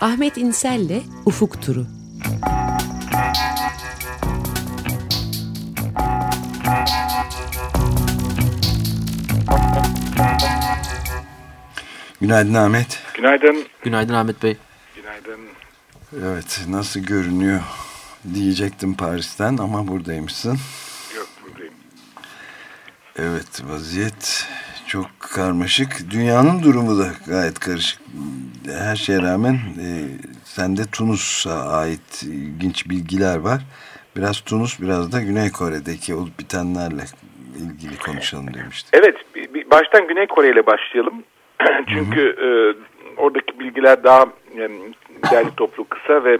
Ahmet İnsel'le Ufuk Turu. Günaydın Ahmet. Günaydın. Günaydın Ahmet Bey. Günaydın. Evet nasıl görünüyor diyecektim Paris'ten ama buradaymışsın. Yok buradayım. Evet vaziyet çok karmaşık. Dünyanın durumu da gayet karışık. Her şeye rağmen e, sende Tunus'a ait ilginç bilgiler var. Biraz Tunus biraz da Güney Kore'deki olup bitenlerle ilgili konuşalım demiştim. Evet baştan Güney Kore ile başlayalım. Çünkü e, oradaki bilgiler daha yani, derli toplu kısa ve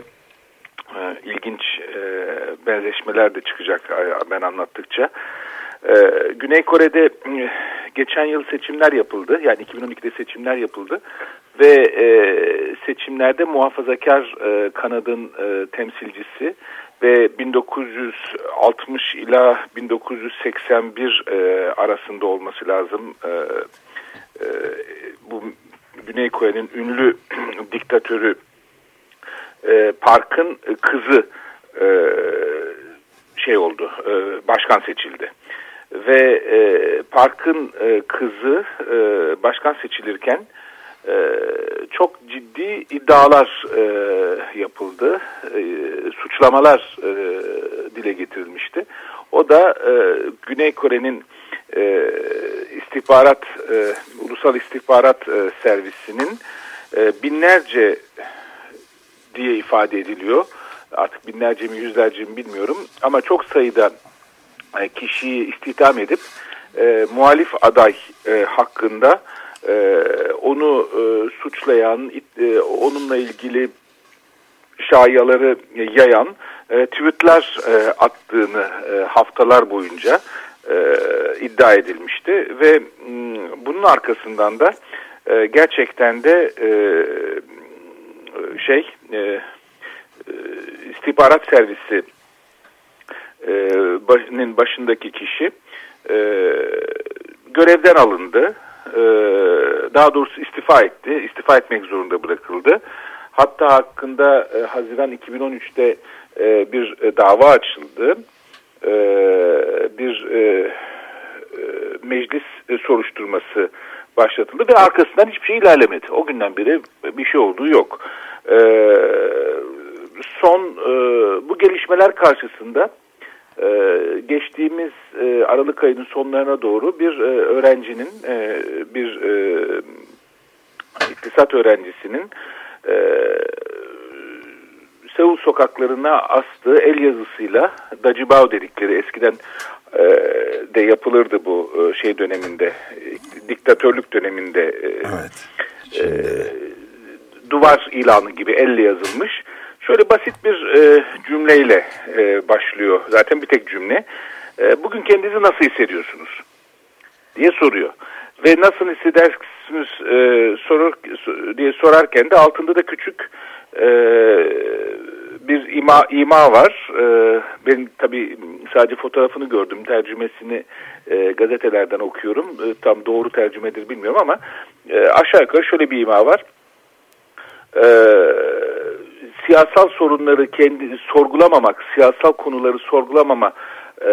e, ilginç e, benzeşmeler de çıkacak e, ben anlattıkça. E, Güney Kore'de e, geçen yıl seçimler yapıldı. Yani 2012'de seçimler yapıldı. Ve e, seçimlerde muhafazakar e, kanadın e, temsilcisi ve 1960 ila 1981 e, arasında olması lazım. E, e, bu Güney Kore'nin ünlü diktatörü e, Park'ın kızı e, şey oldu, e, başkan seçildi. Ve e, Park'ın e, kızı e, başkan seçilirken e, çok ciddi iddialar e, yapıldı, e, suçlamalar e, dile getirilmişti. O da e, Güney Kore'nin e, istihbarat, e, ulusal istihbarat e, servisinin e, binlerce diye ifade ediliyor. Artık binlerce mi yüzlerce mi bilmiyorum ama çok sayıda kişiyi istihdam edip e, muhalif aday e, hakkında e, onu e, suçlayan, e, onunla ilgili şayaları yayan e, tweetler e, attığını e, haftalar boyunca e, iddia edilmişti ve m, bunun arkasından da e, gerçekten de e, şey e, e, istihbarat servisi e, başındaki kişi e, görevden alındı. E, daha doğrusu istifa etti. İstifa etmek zorunda bırakıldı. Hatta hakkında e, Haziran 2013'te e, bir e, dava açıldı. E, bir e, e, meclis e, soruşturması başlatıldı ve arkasından hiçbir şey ilerlemedi. O günden beri bir şey olduğu yok. E, son e, bu gelişmeler karşısında ee, geçtiğimiz e, Aralık ayının sonlarına doğru bir e, öğrencinin, e, bir e, iktisat öğrencisinin e, Seul sokaklarına astığı el yazısıyla Dacibao dedikleri eskiden e, de yapılırdı bu e, şey döneminde, e, diktatörlük döneminde. E, Evet. e, duvar ilanı gibi elle yazılmış. Şöyle basit bir e, cümleyle e, başlıyor. Zaten bir tek cümle. E, bugün kendinizi nasıl hissediyorsunuz? diye soruyor. Ve nasıl hissedersiniz e, sorur, diye sorarken de altında da küçük e, bir ima, ima var. E, ben tabii sadece fotoğrafını gördüm. Tercümesini e, gazetelerden okuyorum. E, tam doğru tercümedir bilmiyorum ama e, aşağı yukarı şöyle bir ima var. Eee siyasal sorunları kendi sorgulamamak, siyasal konuları sorgulamama e,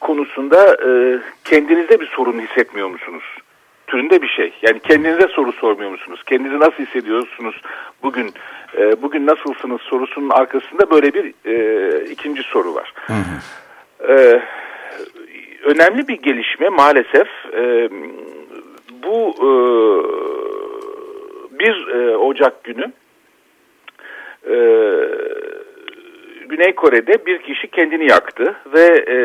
konusunda e, kendinizde bir sorun hissetmiyor musunuz? Türünde bir şey. Yani kendinize soru sormuyor musunuz? Kendinizi nasıl hissediyorsunuz bugün? E, bugün nasılsınız sorusunun arkasında böyle bir e, ikinci soru var. Hı hı. E, önemli bir gelişme maalesef. E, bu e, 1 e, Ocak günü e, Güney Kore'de bir kişi kendini yaktı ve e,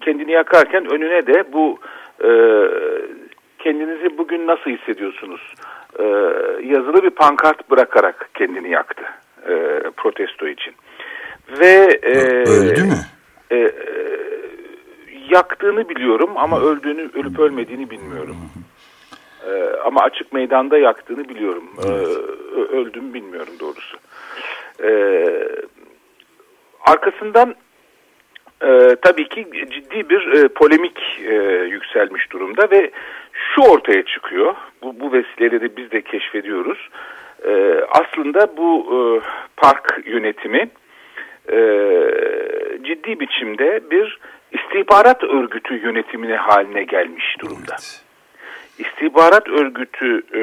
kendini yakarken önüne de bu e, kendinizi bugün nasıl hissediyorsunuz e, yazılı bir pankart bırakarak kendini yaktı e, protesto için. Ve e, öldü mü? E, e, yaktığını biliyorum ama öldüğünü ölüp ölmediğini bilmiyorum. E, ama açık meydanda yaktığını biliyorum. E, öldüm bilmiyorum doğrusu. Ee, arkasından e, tabii ki ciddi bir e, polemik e, yükselmiş durumda ve şu ortaya çıkıyor. Bu, bu vesileyle de biz de keşfediyoruz. e, aslında bu e, park yönetimi e, ciddi biçimde bir istihbarat örgütü yönetimine haline gelmiş durumda. Evet. İstihbarat örgütü e,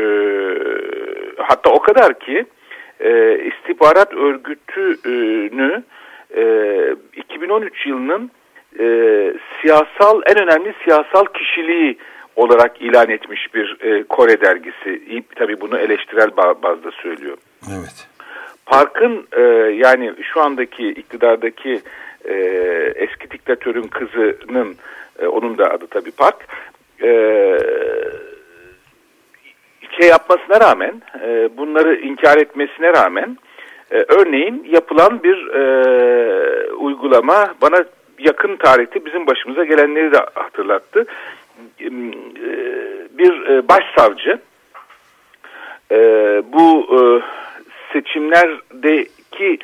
hatta o kadar ki e, istihbarat örgütünü e, 2013 yılının e, siyasal en önemli siyasal kişiliği olarak ilan etmiş bir e, Kore dergisi. Tabii bunu eleştirel bazda söylüyor. Evet. Park'ın e, yani şu andaki iktidardaki e, eski diktatörün kızının e, onun da adı tabii Park e, şey yapmasına rağmen e, bunları inkar etmesine rağmen e, örneğin yapılan bir e, uygulama bana yakın tarihte bizim başımıza gelenleri de hatırlattı. E, bir e, başsavcı e, bu e, seçimlerdeki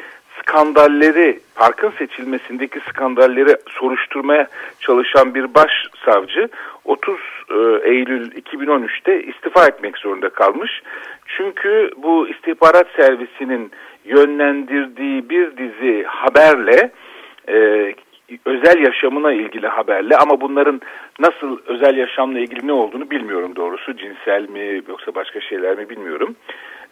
skandalleri, parkın seçilmesindeki skandalleri soruşturmaya çalışan bir başsavcı 30 e, Eylül 2013'te istifa etmek zorunda kalmış. Çünkü bu istihbarat servisinin yönlendirdiği bir dizi haberle e, özel yaşamına ilgili haberle ama bunların nasıl özel yaşamla ilgili ne olduğunu bilmiyorum doğrusu. Cinsel mi yoksa başka şeyler mi bilmiyorum.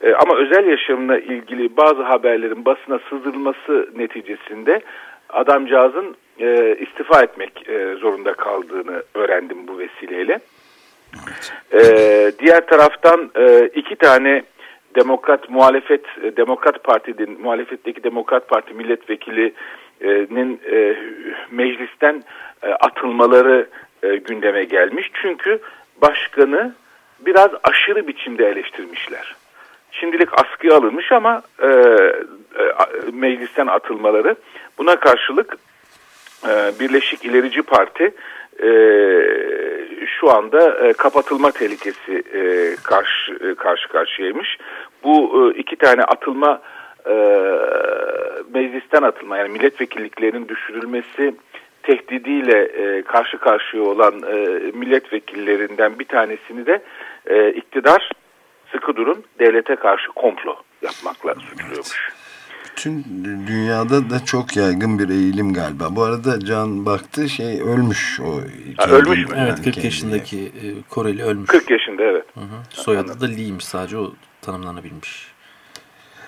E, ama özel yaşamına ilgili bazı haberlerin basına sızdırılması neticesinde adamcağızın e, istifa etmek e, zorunda kaldığını öğrendim bu vesileyle. E, diğer taraftan e, iki tane Demokrat muhalefet e, Demokrat Parti'nin muhalefetteki Demokrat Parti milletvekilinin e, meclisten e, atılmaları e, gündeme gelmiş. Çünkü başkanı biraz aşırı biçimde eleştirmişler. Şimdilik askıya alınmış ama e, e, meclisten atılmaları. Buna karşılık e, Birleşik İlerici Parti e, şu anda e, kapatılma tehlikesi e, karşı e, karşı karşıyaymış. Bu e, iki tane atılma e, meclisten atılma yani milletvekilliklerinin düşürülmesi tehdidiyle e, karşı karşıya olan e, milletvekillerinden bir tanesini de e, iktidar sıkı durun devlete karşı komplo yapmakla suçluyormuş. Bütün dünyada da çok yaygın bir eğilim galiba. Bu arada Can baktı şey ölmüş o. Ha, ölmüş mü? Evet 40 yaşındaki e, Koreli ölmüş. 40 yaşında evet. Hı hı. Soyadı da Lee'miş sadece o tanımlanabilmiş.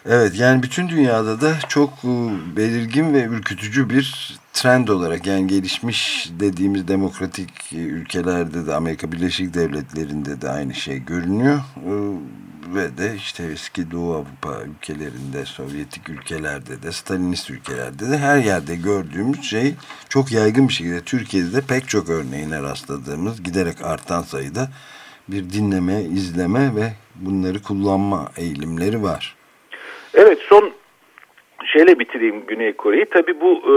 Evet yani bütün dünyada da çok e, belirgin ve ürkütücü bir trend olarak yani gelişmiş dediğimiz demokratik ülkelerde de Amerika Birleşik Devletleri'nde de aynı şey görünüyor. E, ve de işte eski Doğu Avrupa ülkelerinde, Sovyetik ülkelerde de, Stalinist ülkelerde de her yerde gördüğümüz şey çok yaygın bir şekilde Türkiye'de de pek çok örneğine rastladığımız giderek artan sayıda bir dinleme, izleme ve bunları kullanma eğilimleri var. Evet son şeyle bitireyim Güney Kore'yi. Tabii bu e,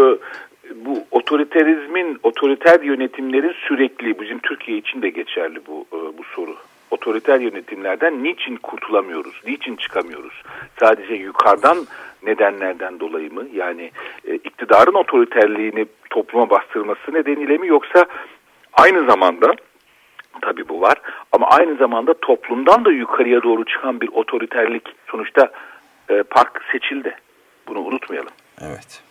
bu otoriterizmin, otoriter yönetimlerin sürekli bizim Türkiye için de geçerli bu e, bu soru. Otoriter yönetimlerden niçin kurtulamıyoruz? Niçin çıkamıyoruz? Sadece yukarıdan nedenlerden dolayı mı? Yani e, iktidarın otoriterliğini topluma bastırması nedeniyle mi yoksa aynı zamanda tabii bu var ama aynı zamanda toplumdan da yukarıya doğru çıkan bir otoriterlik sonuçta e, park seçildi. Bunu unutmayalım. Evet.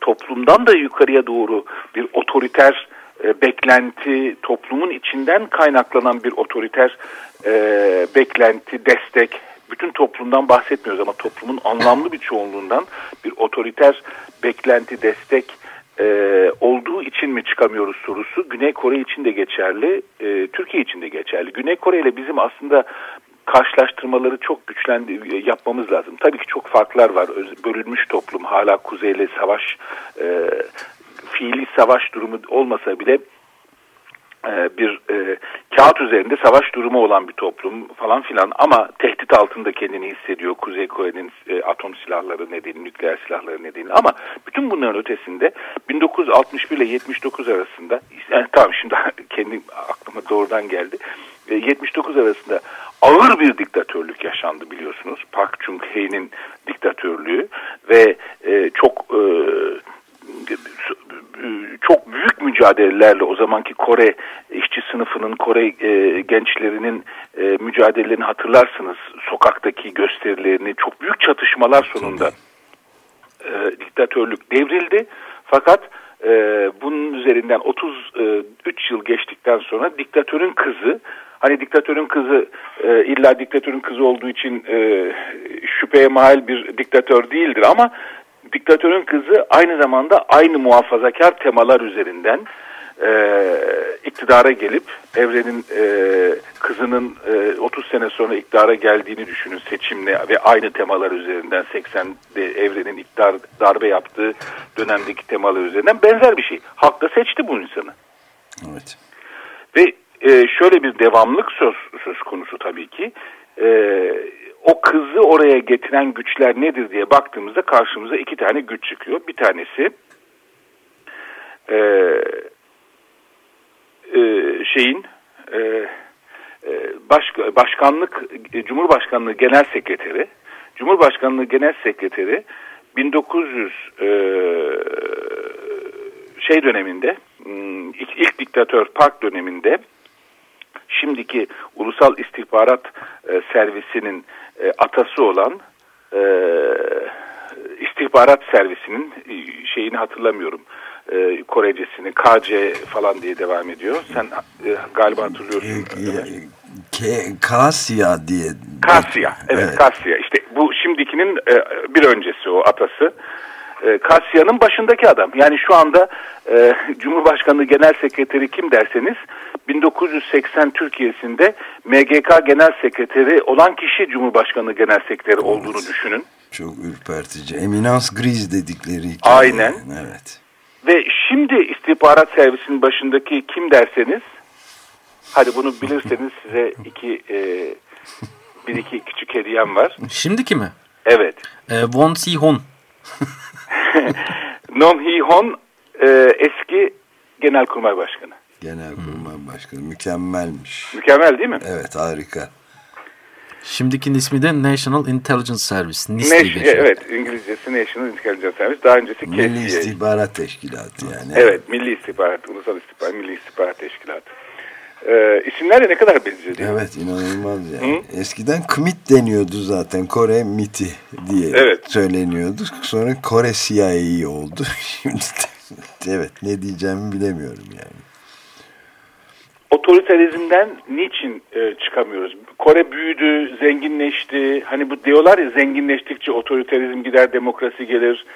Toplumdan da yukarıya doğru bir otoriter e, beklenti, toplumun içinden kaynaklanan bir otoriter e, beklenti, destek, bütün toplumdan bahsetmiyoruz ama toplumun anlamlı bir çoğunluğundan bir otoriter beklenti, destek e, olduğu için mi çıkamıyoruz sorusu Güney Kore için de geçerli, e, Türkiye için de geçerli. Güney Kore ile bizim aslında karşılaştırmaları çok güçlendi yapmamız lazım. Tabii ki çok farklar var. Bölünmüş toplum hala kuzeyle savaş e, fiili savaş durumu olmasa bile e, bir e, kağıt üzerinde savaş durumu olan bir toplum falan filan ama tehdit altında kendini hissediyor. Kuzey Kore'nin e, atom silahları nedeni, nükleer silahları nedeni. Ama bütün bunların ötesinde 1961 ile 79 arasında yani tamam şimdi kendi aklıma doğrudan geldi. 79 arasında ağır bir diktatörlük yaşandı biliyorsunuz. Park Chung-hee'nin diktatörlüğü ve e, çok e, çok büyük mücadelelerle o zamanki Kore işçi sınıfının, Kore e, gençlerinin e, mücadelelerini hatırlarsınız. Sokaktaki gösterilerini çok büyük çatışmalar sonunda e, diktatörlük devrildi. Fakat e, bunun üzerinden 33 yıl geçtikten sonra diktatörün kızı Hani diktatörün kızı e, illa diktatörün kızı olduğu için e, şüpheye mahal bir diktatör değildir ama diktatörün kızı aynı zamanda aynı muhafazakar temalar üzerinden e, iktidara gelip evrenin e, kızının e, 30 sene sonra iktidara geldiğini düşünün seçimle ve aynı temalar üzerinden 80'de evrenin iktidar darbe yaptığı dönemdeki temalar üzerinden benzer bir şey. Halk da seçti bu insanı. Evet. Ve e, şöyle bir devamlık söz, söz konusu tabii ki. E, o kızı oraya getiren güçler nedir diye baktığımızda karşımıza iki tane güç çıkıyor. Bir tanesi e, e, şeyin e, e, baş, başkanlık Cumhurbaşkanlığı Genel Sekreteri Cumhurbaşkanlığı Genel Sekreteri 1900 e, şey döneminde hmm, ilk, ilk diktatör Park döneminde şimdiki Ulusal İstihbarat e, Servisi'nin e, atası olan e, istihbarat servisinin e, şeyini hatırlamıyorum. E, Korecesini KC falan diye devam ediyor. Sen e, galiba hatırlıyorsun. Ke, Kasya diye. Kasya, evet, evet Kasya. İşte bu şimdikinin e, bir öncesi o atası. E, Kasya'nın başındaki adam. Yani şu anda e, Cumhurbaşkanlığı Genel Sekreteri kim derseniz 1980 Türkiye'sinde MGK Genel Sekreteri olan kişi Cumhurbaşkanlığı Genel Sekreteri evet. olduğunu düşünün. Çok ürpertici. Eminans Griz dedikleri. Hikaye. Aynen. Evet. Ve şimdi istihbarat servisinin başındaki kim derseniz hadi bunu bilirseniz size iki e, bir iki küçük hediyem var. Şimdiki mi? Evet. E, Won Si-hon. Non Hee-hon e, eski Genelkurmay Başkanı. Genelkurmay hmm. Başkanı. Mükemmelmiş. Mükemmel değil mi? Evet harika. Şimdikinin ismi de National Intelligence Service. NIST Nation, evet İngilizcesi National Intelligence Service. Daha öncesi Milli KCA. İstihbarat Teşkilatı yani. Evet Milli İstihbarat, Ulusal İstihbarat, Milli İstihbarat Teşkilatı. Ee, isimler de ne kadar benziyor değil Evet inanılmaz yani. Hı? Eskiden KMIT deniyordu zaten. Kore MIT'i diye evet. söyleniyordu. Sonra Kore CIA oldu. Şimdi evet ne diyeceğimi bilemiyorum yani. Otoriterizmden niçin e, çıkamıyoruz? Kore büyüdü, zenginleşti. Hani bu diyorlar ya zenginleştikçe otoriterizm gider, demokrasi gelir.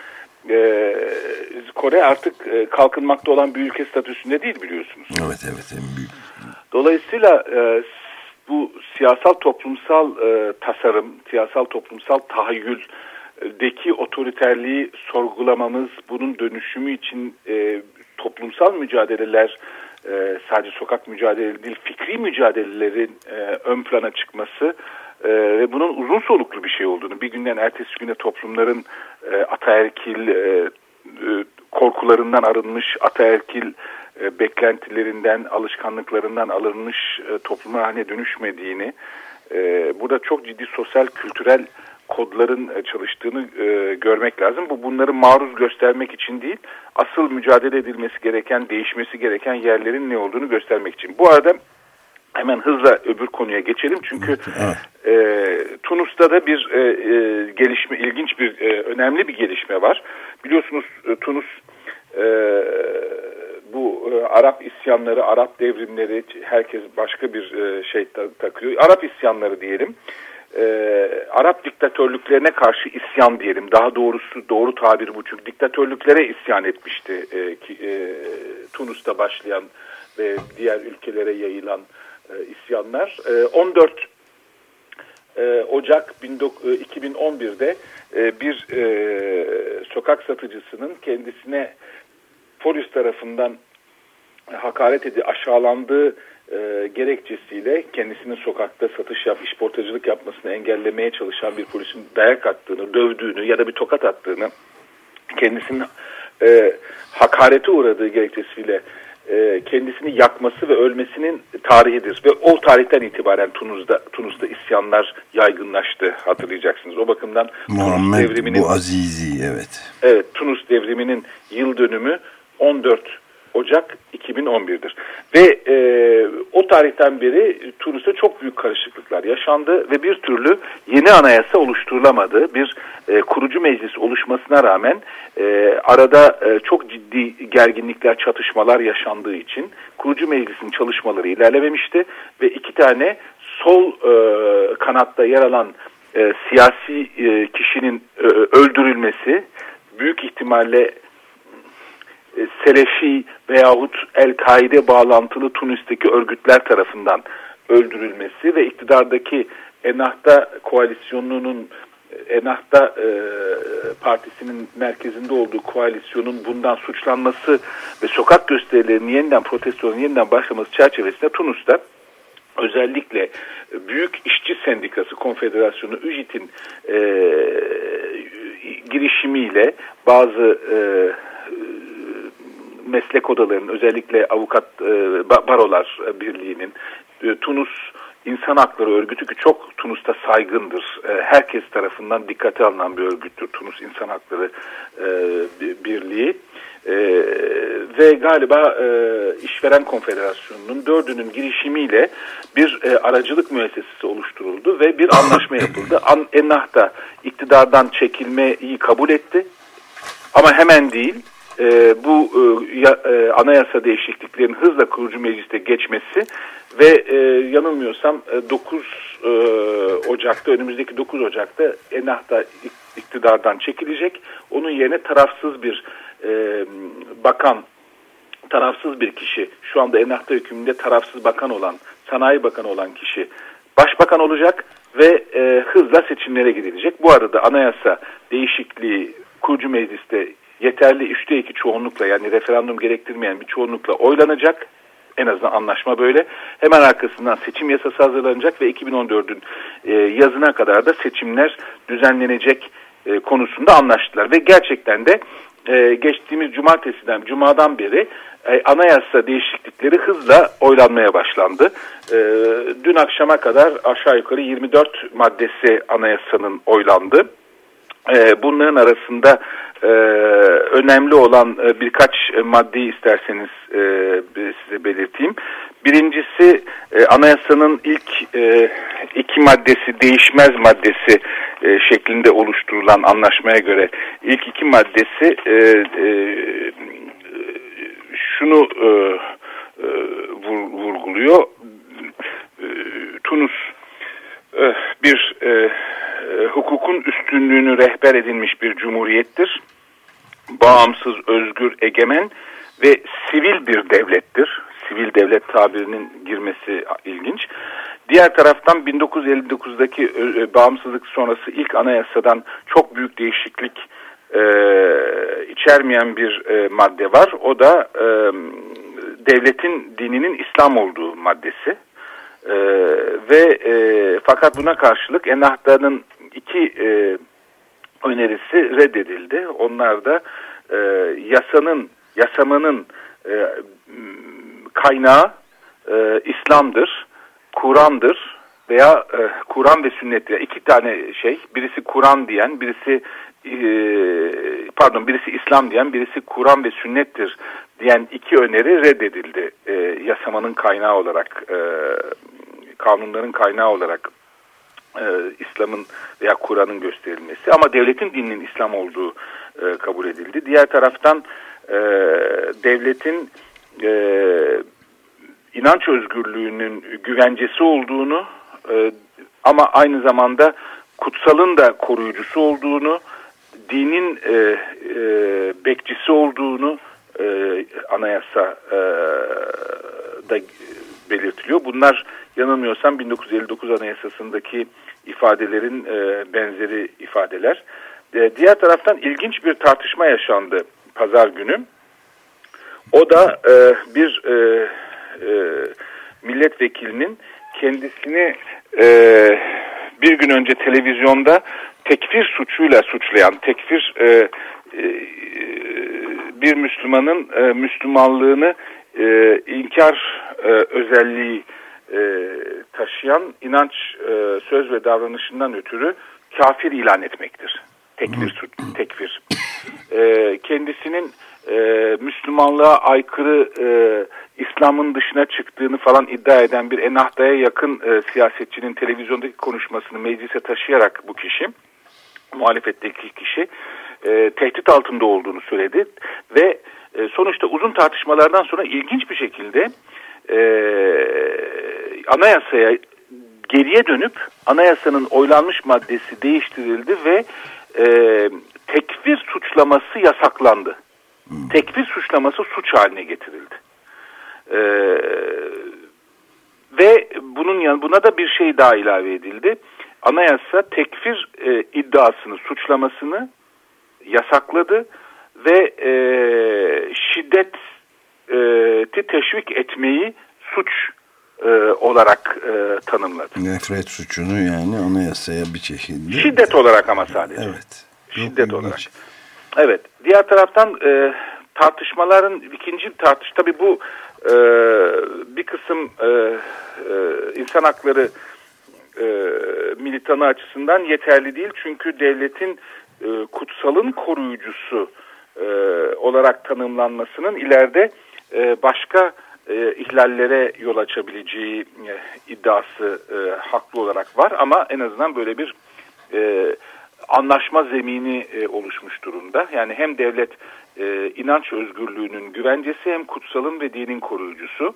E, Kore artık e, kalkınmakta olan bir ülke statüsünde değil biliyorsunuz. Evet evet en büyük Dolayısıyla e, bu siyasal toplumsal e, tasarım, siyasal toplumsal tahayyüldeki otoriterliği sorgulamamız, bunun dönüşümü için e, toplumsal mücadeleler, e, sadece sokak mücadele değil, fikri mücadelelerin e, ön plana çıkması e, ve bunun uzun soluklu bir şey olduğunu, bir günden ertesi güne toplumların e, ataerkil e, e, korkularından arınmış, ataerkil e, beklentilerinden, alışkanlıklarından alınmış e, topluma haline dönüşmediğini, e, burada çok ciddi sosyal, kültürel kodların e, çalıştığını e, görmek lazım. Bu bunları maruz göstermek için değil, asıl mücadele edilmesi gereken, değişmesi gereken yerlerin ne olduğunu göstermek için. Bu arada hemen hızla öbür konuya geçelim çünkü e, Tunus'ta da bir e, e, gelişme, ilginç bir, e, önemli bir gelişme var. Biliyorsunuz e, Tunus e, bu e, Arap isyanları, Arap devrimleri herkes başka bir e, şey ta takıyor. Arap isyanları diyelim. E, Arap diktatörlüklerine karşı isyan diyelim. Daha doğrusu doğru tabir bu çünkü diktatörlüklere isyan etmişti e, ki, e, Tunus'ta başlayan ve diğer ülkelere yayılan e, isyanlar. E, 14 e, Ocak 2011'de e, bir e, sokak satıcısının kendisine polis tarafından hakaret edildi, aşağılandığı e, gerekçesiyle kendisinin sokakta satış yap, işportacılık yapmasını engellemeye çalışan bir polisin dayak attığını, dövdüğünü ya da bir tokat attığını, kendisinin e, hakarete uğradığı gerekçesiyle e, kendisini yakması ve ölmesinin tarihidir. Ve o tarihten itibaren Tunus'ta, Tunus'ta isyanlar yaygınlaştı hatırlayacaksınız. O bakımdan Muhammed Tunus devriminin, bu Azizi evet. Evet Tunus devriminin yıl dönümü 14 Ocak 2011'dir. Ve e, o tarihten beri Tunus'ta çok büyük karışıklıklar yaşandı ve bir türlü yeni anayasa oluşturulamadı. Bir e, kurucu meclis oluşmasına rağmen e, arada e, çok ciddi gerginlikler, çatışmalar yaşandığı için kurucu meclisin çalışmaları ilerlememişti ve iki tane sol e, kanatta yer alan e, siyasi e, kişinin e, öldürülmesi büyük ihtimalle e, Selefi veyahut El-Kaide bağlantılı Tunus'taki örgütler tarafından öldürülmesi ve iktidardaki Ennahda koalisyonunun Ennahda e, partisinin merkezinde olduğu koalisyonun bundan suçlanması ve sokak gösterilerinin yeniden protestoların yeniden başlaması çerçevesinde Tunus'ta özellikle Büyük İşçi Sendikası Konfederasyonu ÜJİT'in e, girişimiyle bazı e, meslek odalarının özellikle avukat e, barolar birliğinin e, Tunus İnsan Hakları Örgütü ki çok Tunus'ta saygındır. E, herkes tarafından dikkate alınan bir örgüttür Tunus İnsan Hakları e, Birliği. E, ve galiba e, İşveren Konfederasyonu'nun dördünün girişimiyle bir e, aracılık müessesesi oluşturuldu ve bir anlaşma yapıldı. An, Ennah da iktidardan çekilmeyi kabul etti. Ama hemen değil, e, bu e, e, anayasa değişikliklerinin hızla kurucu mecliste geçmesi ve e, yanılmıyorsam e, 9 e, Ocak'ta önümüzdeki 9 Ocak'ta Enah da iktidardan çekilecek. Onun yerine tarafsız bir e, bakan, tarafsız bir kişi şu anda Enah'ta hükümünde tarafsız bakan olan, sanayi bakanı olan kişi başbakan olacak ve e, hızla seçimlere gidilecek. Bu arada anayasa değişikliği kurucu mecliste yeterli üçte iki çoğunlukla yani referandum gerektirmeyen bir çoğunlukla oylanacak. En azından anlaşma böyle. Hemen arkasından seçim yasası hazırlanacak ve 2014'ün e, yazına kadar da seçimler düzenlenecek e, konusunda anlaştılar. Ve gerçekten de e, geçtiğimiz cumartesiden, cumadan beri e, anayasa değişiklikleri hızla oylanmaya başlandı. E, dün akşama kadar aşağı yukarı 24 maddesi anayasanın oylandı. E, bunların arasında e, önemli olan e, birkaç maddeyi isterseniz e, size belirteyim. Birincisi anayasanın ilk iki maddesi değişmez maddesi şeklinde oluşturulan anlaşmaya göre ilk iki maddesi şunu vurguluyor. E, Tunus e, bir e, e, hukukun üstünlüğünü rehber edilmiş bir cumhuriyettir. Bağımsız, özgür, egemen ve sivil bir devlettir. Sivil devlet tabirinin girmesi ilginç. Diğer taraftan 1959'daki e, bağımsızlık sonrası ilk anayasadan çok büyük değişiklik e, içermeyen bir e, madde var. O da e, devletin dininin İslam olduğu maddesi. E, ve e, fakat buna karşılık Ennahda'nın iki e, önerisi reddedildi. Onlar da e, yasanın, yasamanın e, kaynağı e, İslam'dır, Kur'an'dır veya e, Kur'an ve sünnettir. İki tane şey, birisi Kur'an diyen, birisi e, pardon birisi İslam diyen, birisi Kur'an ve sünnettir diyen iki öneri reddedildi. E, yasamanın kaynağı olarak, e, kanunların kaynağı olarak e, İslam'ın veya Kur'an'ın gösterilmesi ama devletin dininin İslam olduğu e, kabul edildi. Diğer taraftan e, devletin e, inanç özgürlüğünün güvencesi olduğunu e, ama aynı zamanda kutsalın da koruyucusu olduğunu, dinin e, e, bekçisi olduğunu e, anayasa e, da belirtiliyor. Bunlar yanılmıyorsam 1959 Anayasası'ndaki ifadelerin e, benzeri ifadeler. E, diğer taraftan ilginç bir tartışma yaşandı pazar günü. O da e, bir e, e, milletvekilinin kendisini e, bir gün önce televizyonda tekfir suçuyla suçlayan, tekfir e, e, bir Müslümanın e, Müslümanlığını e, inkar e, özelliği e, taşıyan inanç, e, söz ve davranışından ötürü kafir ilan etmektir. Tekfir, tekfir. E, kendisinin e, Müslümanlığa aykırı e, İslam'ın dışına çıktığını falan iddia eden bir Ennahda'ya yakın e, siyasetçinin televizyondaki konuşmasını meclise taşıyarak bu kişi, muhalefetteki kişi e, tehdit altında olduğunu söyledi ve e, sonuçta uzun tartışmalardan sonra ilginç bir şekilde e, anayasaya geriye dönüp anayasanın oylanmış maddesi değiştirildi ve e, tekfir suçlaması yasaklandı. Hmm. Tekfir suçlaması suç haline getirildi. E, ve bunun yan buna da bir şey daha ilave edildi. Anayasa tekfir e, iddiasını, suçlamasını yasakladı ve e, şiddeti teşvik etmeyi suç e, olarak e, tanımladı. Nefret suçunu yani anayasaya bir şekilde. Şiddet olarak ama sadece. Evet. Şiddet Yok, olarak. Evet. Diğer taraftan e, tartışmaların ikinci tartış tabi bu e, bir kısım e, e, insan hakları e, militanı açısından yeterli değil. Çünkü devletin e, kutsalın koruyucusu e, olarak tanımlanmasının ileride e, başka e, ihlallere yol açabileceği e, iddiası haklı olarak var ama en azından böyle bir anlaşma zemini oluşmuş durumda. Yani hem devlet inanç özgürlüğünün güvencesi hem kutsalın ve dinin koruyucusu.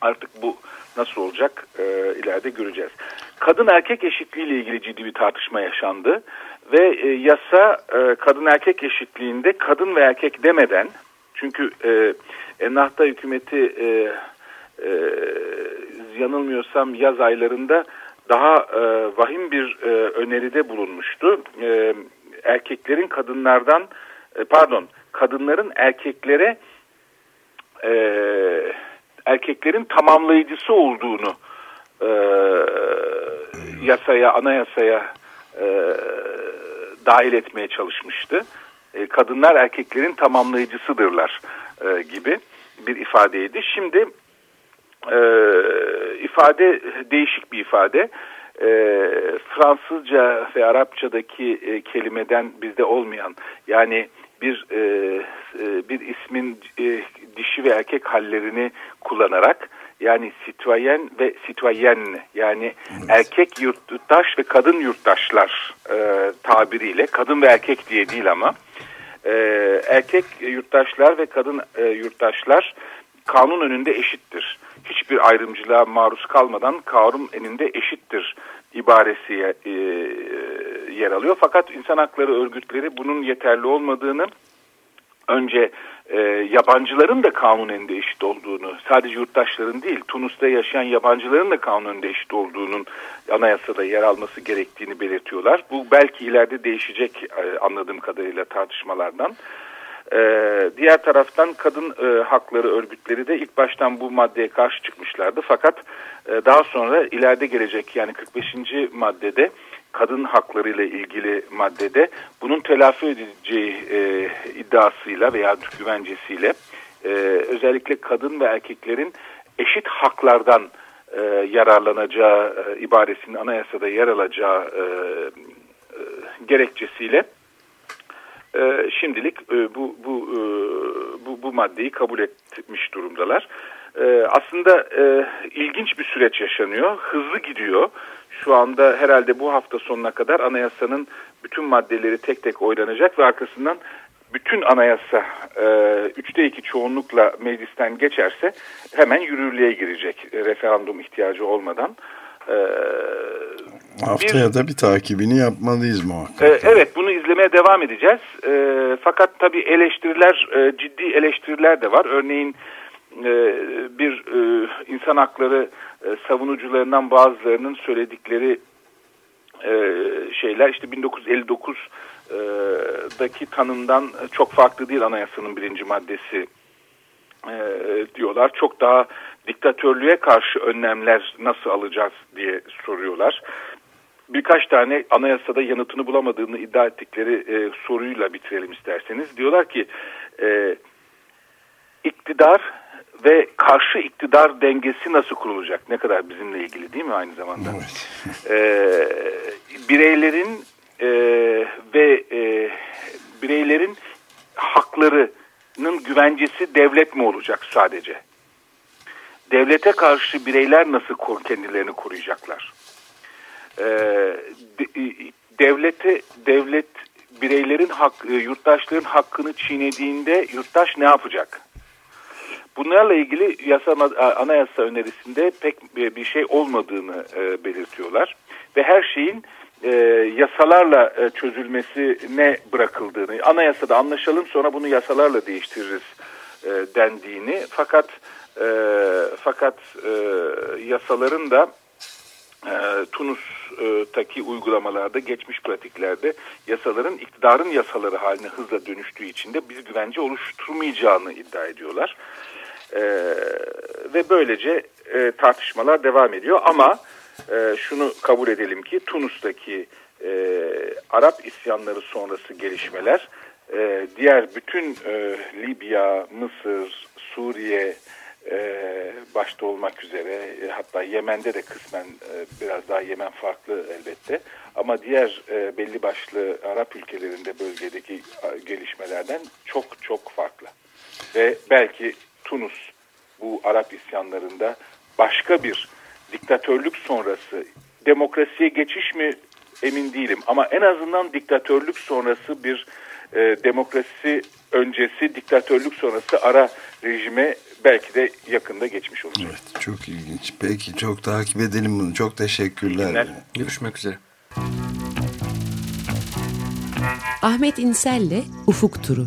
Artık bu nasıl olacak e, ileride göreceğiz. Kadın erkek eşitliği ile ilgili ciddi bir tartışma yaşandı ve e, yasa e, kadın erkek eşitliğinde kadın ve erkek demeden çünkü e, Ennahda hükümeti e, e, yanılmıyorsam yaz aylarında daha e, vahim bir e, öneride bulunmuştu. E, erkeklerin kadınlardan e, pardon kadınların erkeklere e, erkeklerin tamamlayıcısı olduğunu e, yasaya anayasaya e, dahil etmeye çalışmıştı. E, kadınlar erkeklerin tamamlayıcısıdırlar e, gibi bir ifadeydi. Şimdi e, ifade değişik bir ifade. E, Fransızca ve Arapçadaki e, kelimeden bizde olmayan yani bir e, e, bir ismin e, dişi ve erkek hallerini kullanarak yani sitwayen ve sitwayen yani evet. erkek yurttaş ve kadın yurttaşlar e, tabiriyle kadın ve erkek diye değil ama e, erkek yurttaşlar ve kadın e, yurttaşlar kanun önünde eşittir. Hiçbir ayrımcılığa maruz kalmadan kanun önünde eşittir ibaresi e, yer alıyor. Fakat insan hakları örgütleri bunun yeterli olmadığını önce e, yabancıların da kanun önünde eşit olduğunu, sadece yurttaşların değil, Tunus'ta yaşayan yabancıların da kanun önünde eşit olduğunun anayasada yer alması gerektiğini belirtiyorlar. Bu belki ileride değişecek e, anladığım kadarıyla tartışmalardan. Ee, diğer taraftan kadın e, hakları örgütleri de ilk baştan bu maddeye karşı çıkmışlardı. Fakat e, daha sonra ileride gelecek yani 45. maddede kadın hakları ile ilgili maddede bunun telafi edileceği e, iddiasıyla veya güvencesiyle e, özellikle kadın ve erkeklerin eşit haklardan e, yararlanacağı e, ibaresinin anayasada yer alacağı e, e, gerekçesiyle e, şimdilik e, bu bu, e, bu bu maddeyi kabul etmiş durumdalar. E, aslında e, ilginç bir süreç yaşanıyor, hızlı gidiyor. Şu anda herhalde bu hafta sonuna kadar anayasanın bütün maddeleri tek tek oylanacak ve arkasından bütün anayasa e, üçte iki çoğunlukla meclisten geçerse hemen yürürlüğe girecek e, referandum ihtiyacı olmadan. E, Haftaya bir, da bir takibini yapmalıyız muhakkak. E, evet bunu izlemeye devam edeceğiz. E, fakat tabii eleştiriler e, ciddi eleştiriler de var. Örneğin bir e, insan hakları e, savunucularından bazılarının söyledikleri şeyler işte 1959'daki tanımdan çok farklı değil anayasanın birinci maddesi diyorlar. Çok daha diktatörlüğe karşı önlemler nasıl alacağız diye soruyorlar. Birkaç tane anayasada yanıtını bulamadığını iddia ettikleri soruyla bitirelim isterseniz. Diyorlar ki iktidar ve karşı iktidar dengesi nasıl kurulacak? Ne kadar bizimle ilgili değil mi aynı zamanda? Evet. ee, bireylerin e, ve e, bireylerin haklarını güvencesi devlet mi olacak sadece? Devlete karşı bireyler nasıl kendilerini koruyacaklar? Ee, devlete devlet bireylerin hak, e, yurttaşların hakkını çiğnediğinde yurttaş ne yapacak? Bunlarla ilgili yasa anayasa önerisinde pek e, bir şey olmadığını e, belirtiyorlar ve her şeyin e, yasalarla çözülmesine bırakıldığını, anayasada anlaşalım sonra bunu yasalarla değiştiririz dendiğini fakat fakat yasaların da Tunus'taki uygulamalarda, geçmiş pratiklerde yasaların iktidarın yasaları haline hızla dönüştüğü için de bir güvence oluşturmayacağını iddia ediyorlar. E, ve böylece e, tartışmalar devam ediyor. Ama e, şunu kabul edelim ki Tunus'taki e, Arap isyanları sonrası gelişmeler e, diğer bütün e, Libya, Mısır, Suriye, e, başta olmak üzere e, hatta Yemen'de de kısmen e, biraz daha Yemen farklı elbette. Ama diğer e, belli başlı Arap ülkelerinde bölgedeki gelişmelerden çok çok farklı. Ve belki Tunus bu Arap isyanlarında başka bir diktatörlük sonrası demokrasiye geçiş mi emin değilim ama en azından diktatörlük sonrası bir e, demokrasi öncesi diktatörlük sonrası ara rejime belki de yakında geçmiş olacak. Evet, çok ilginç. Peki çok takip edelim bunu. Çok teşekkürler. Görüşmek üzere. Ahmet İnsel'le Ufuk Turu.